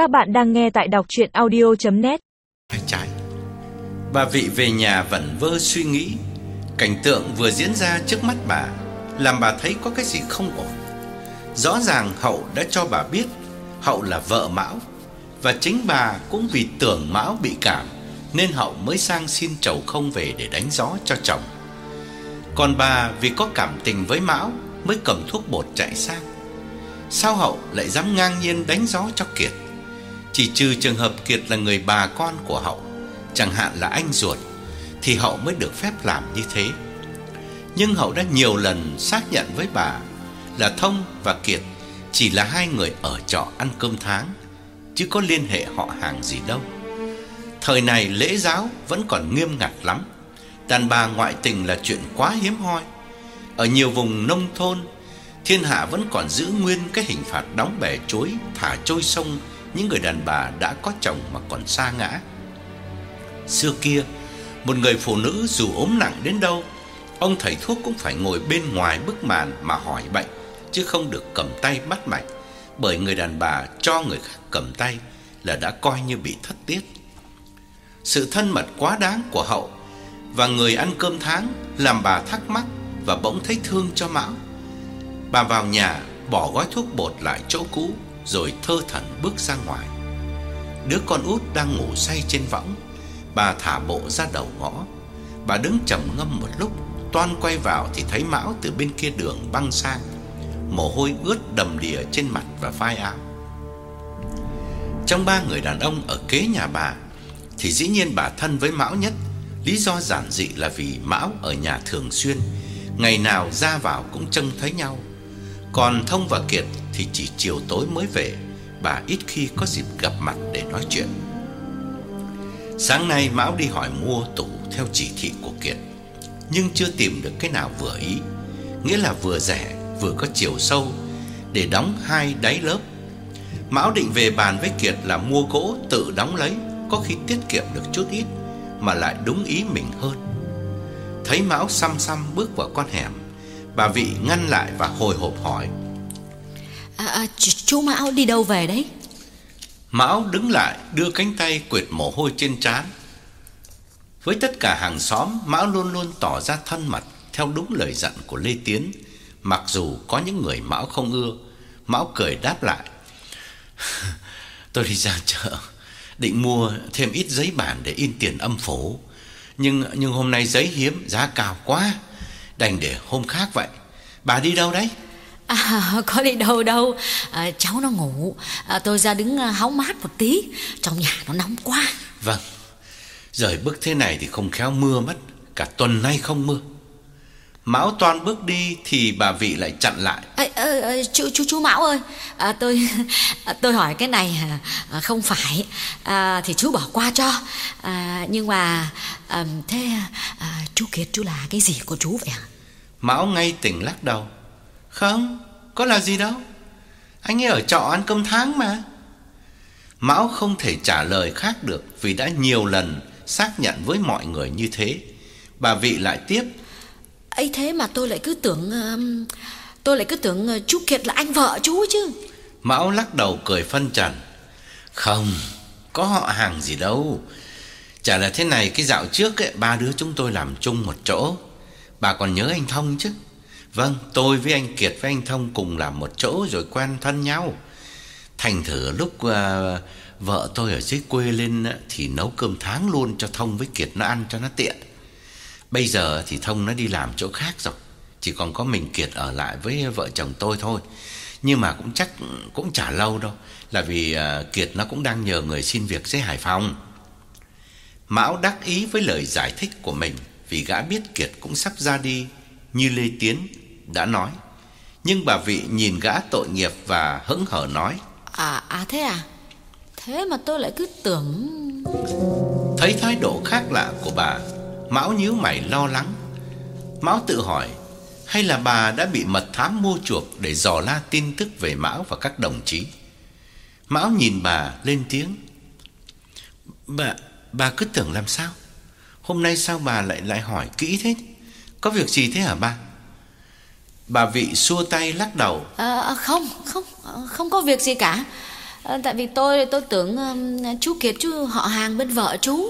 Các bạn đang nghe tại đọc chuyện audio.net trái Bà vị về nhà vẫn vơ suy nghĩ. Cảnh tượng vừa diễn ra trước mắt bà, Làm bà thấy có cái gì không ổn. Rõ ràng Hậu đã cho bà biết, Hậu là vợ Mão, Và chính bà cũng vì tưởng Mão bị cảm, Nên Hậu mới sang xin chầu không về để đánh gió cho chồng. Còn bà vì có cảm tình với Mão Mới cầm thuốc bột chạy sang. Sao Hậu lại dám ngang nhiên đánh gió cho Kiệt? Chỉ trừ trường hợp Kiệt là người bà con của Hậu, Chẳng hạn là anh ruột, Thì Hậu mới được phép làm như thế. Nhưng Hậu đã nhiều lần xác nhận với bà Là Thông và Kiệt Chỉ là hai người ở trọ ăn cơm tháng, Chứ có liên hệ họ hàng gì đâu. Thời này lễ giáo vẫn còn nghiêm ngặt lắm, Đàn bà ngoại tình là chuyện quá hiếm hoi. Ở nhiều vùng nông thôn, Thiên hạ vẫn còn giữ nguyên cái hình phạt đóng bè chuối, Thả trôi sông những người đàn bà đã có chồng mà còn xa ngã. Xưa kia, Một người phụ nữ dù ốm nặng đến đâu, Ông thầy thuốc cũng phải ngồi bên ngoài bức màn mà hỏi bệnh, Chứ không được cầm tay bắt mạch, Bởi người đàn bà cho người khác cầm tay Là đã coi như bị thất tiết. Sự thân mật quá đáng của hậu Và người ăn cơm tháng Làm bà thắc mắc Và bỗng thấy thương cho Mão. Bà vào nhà bỏ gói thuốc bột lại chỗ cũ rồi thơ thẩn bước ra ngoài. Đứa con út đang ngủ say trên võng, Bà thả bộ ra đầu ngõ. Bà đứng trầm ngâm một lúc, Toan quay vào thì thấy Mão từ bên kia đường băng sang Mồ hôi ướt đầm đìa trên mặt và vai áo. Trong ba người đàn ông ở kế nhà bà, Thì dĩ nhiên bà thân với Mão nhất. Lý do giản dị là vì Mão ở nhà thường xuyên, Ngày nào ra vào cũng trông thấy nhau. Còn Thông và Kiệt thì chỉ chiều tối mới về. Bà ít khi có dịp gặp mặt để nói chuyện. Sáng nay Mão đi hỏi mua tủ theo chỉ thị của Kiệt, Nhưng chưa tìm được cái nào vừa ý. Nghĩa là vừa rẻ, vừa có chiều sâu, Để đóng hai đáy lớp. Mão định về bàn với Kiệt là mua gỗ tự đóng lấy, Có khi tiết kiệm được chút ít, Mà lại đúng ý mình hơn. Thấy Mão xăm xăm bước vào con hẻm Bà Vị ngăn lại và hồi hộp hỏi. À, à, Chú Mão đi đâu về đấy? Mão đứng lại đưa cánh tay quệt mồ hôi trên trán. Với tất cả hàng xóm, Mão luôn luôn tỏ ra thân mật theo đúng lời dặn của Lê Tiến, mặc dù có những người Mão không ưa. Mão cười đáp lại: "Tôi đi ra chợ, định mua thêm ít giấy bản để in tiền âm phủ, nhưng nhưng hôm nay giấy hiếm, giá cao quá, đành để hôm khác vậy. Bà đi đâu đấy?" À, có đi đâu đâu. À, Cháu nó ngủ. À, Tôi ra đứng hóng mát một tí. Trong nhà nó nóng quá. Vâng. Rời bước thế này thì không khéo mưa mất. Cả tuần nay không mưa Mão toan bước đi Thì bà Vị lại chặn lại à, à, Chú chú chú Mão ơi à, Tôi à, tôi hỏi cái này à, Không phải à, Thì chú bỏ qua cho à, Nhưng mà à, Thế à, chú Kiệt chú là cái gì của chú vậy Mão ngay tỉnh lắc đầu không, có là gì đâu. Anh ấy ở trọ ăn cơm tháng mà. Mão không thể trả lời khác được vì đã nhiều lần xác nhận với mọi người như thế. Bà Vị lại tiếp ấy thế mà tôi lại cứ tưởng um, tôi lại cứ tưởng uh, chú Kiệt là anh vợ chú chứ. Mão lắc đầu cười phân trần. Không, có họ hàng gì đâu. Chả là thế này cái dạo trước ấy, ba đứa chúng tôi làm chung một chỗ. Bà còn nhớ anh Thông chứ? Vâng, tôi với anh Kiệt với anh Thông cùng làm một chỗ rồi quen thân nhau. Thành thử lúc uh, vợ tôi ở dưới quê lên uh, thì nấu cơm tháng luôn cho Thông với Kiệt nó ăn cho nó tiện. Bây giờ thì Thông nó đi làm chỗ khác rồi, chỉ còn có mình Kiệt ở lại với vợ chồng tôi thôi. Nhưng mà cũng chắc cũng chả lâu đâu, là vì uh, Kiệt nó cũng đang nhờ người xin việc dưới Hải Phòng. Mão đắc ý với lời giải thích của mình vì gã biết Kiệt cũng sắp ra đi như Lê Tiến đã nói. Nhưng bà Vị nhìn gã tội nghiệp và hững hờ nói. À, à thế à? Thế mà tôi lại cứ tưởng... Thấy thái độ khác lạ của bà, Mão nhíu mày lo lắng. Mão tự hỏi, hay là bà đã bị mật thám mua chuộc để dò la tin tức về Mão và các đồng chí? Mão nhìn bà lên tiếng. Bà, bà cứ tưởng làm sao? Hôm nay sao bà lại lại hỏi kỹ thế? Có việc gì thế hả bà? Bà Vị xua tay lắc đầu à, Không, không, ờ, không có việc gì cả à, tại vì tôi tôi tưởng um, chú Kiệt chú họ hàng bên vợ chú